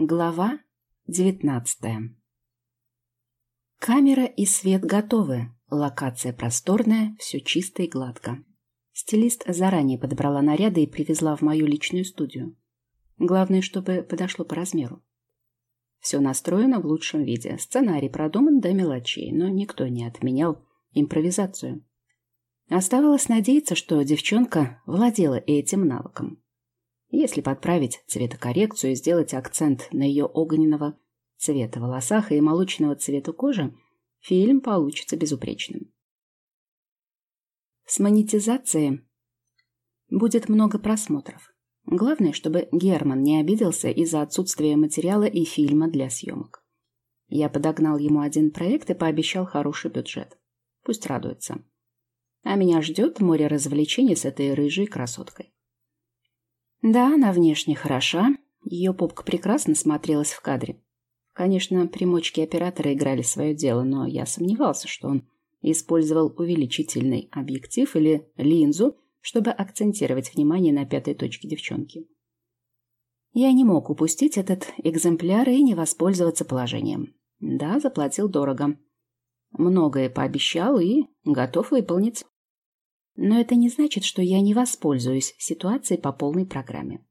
Глава девятнадцатая Камера и свет готовы. Локация просторная, все чисто и гладко. Стилист заранее подобрала наряды и привезла в мою личную студию. Главное, чтобы подошло по размеру. Все настроено в лучшем виде. Сценарий продуман до мелочей, но никто не отменял импровизацию. Оставалось надеяться, что девчонка владела этим навыком. Если подправить цветокоррекцию и сделать акцент на ее огненного цвета волосах и молочного цвета кожи, фильм получится безупречным. С монетизацией будет много просмотров. Главное, чтобы Герман не обиделся из-за отсутствия материала и фильма для съемок. Я подогнал ему один проект и пообещал хороший бюджет. Пусть радуется. А меня ждет море развлечений с этой рыжей красоткой. Да, она внешне хороша, ее попка прекрасно смотрелась в кадре. Конечно, примочки оператора играли свое дело, но я сомневался, что он использовал увеличительный объектив или линзу, чтобы акцентировать внимание на пятой точке девчонки. Я не мог упустить этот экземпляр и не воспользоваться положением. Да, заплатил дорого. Многое пообещал и готов выполнить. Но это не значит, что я не воспользуюсь ситуацией по полной программе.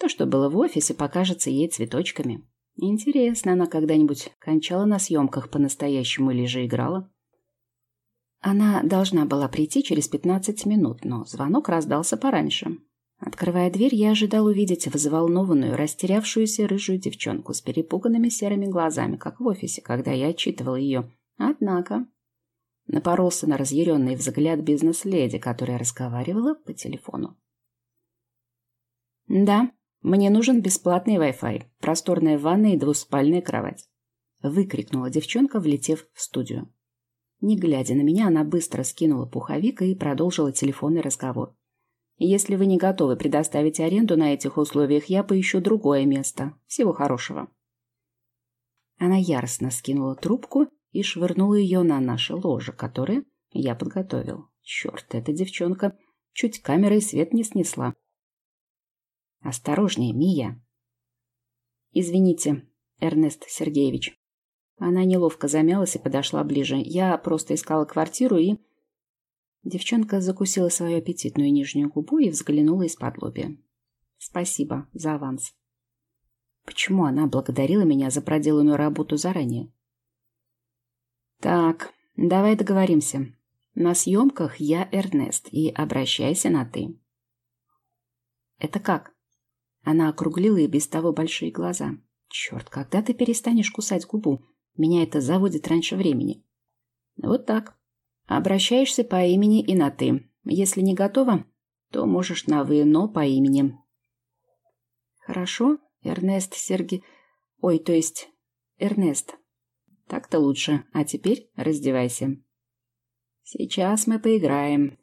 То, что было в офисе, покажется ей цветочками. Интересно, она когда-нибудь кончала на съемках по-настоящему или же играла? Она должна была прийти через 15 минут, но звонок раздался пораньше. Открывая дверь, я ожидал увидеть взволнованную, растерявшуюся рыжую девчонку с перепуганными серыми глазами, как в офисе, когда я отчитывал ее. Однако напоролся на разъяренный взгляд бизнес-леди, которая разговаривала по телефону. «Да, мне нужен бесплатный Wi-Fi, просторная ванна и двуспальная кровать», выкрикнула девчонка, влетев в студию. Не глядя на меня, она быстро скинула пуховик и продолжила телефонный разговор. «Если вы не готовы предоставить аренду на этих условиях, я поищу другое место. Всего хорошего». Она яростно скинула трубку и швырнула ее на наше ложе, которое я подготовил. Черт, эта девчонка чуть камерой свет не снесла. Осторожнее, Мия. Извините, Эрнест Сергеевич. Она неловко замялась и подошла ближе. Я просто искала квартиру и... Девчонка закусила свою аппетитную нижнюю губу и взглянула из-под лобья. Спасибо за аванс. Почему она благодарила меня за проделанную работу заранее? Так, давай договоримся. На съемках я Эрнест, и обращайся на «ты». Это как? Она округлила и без того большие глаза. Черт, когда ты перестанешь кусать губу? Меня это заводит раньше времени. Вот так. Обращаешься по имени и на «ты». Если не готова, то можешь на «вы», но по имени. Хорошо, Эрнест Серги... Ой, то есть Эрнест. Так-то лучше. А теперь раздевайся. Сейчас мы поиграем.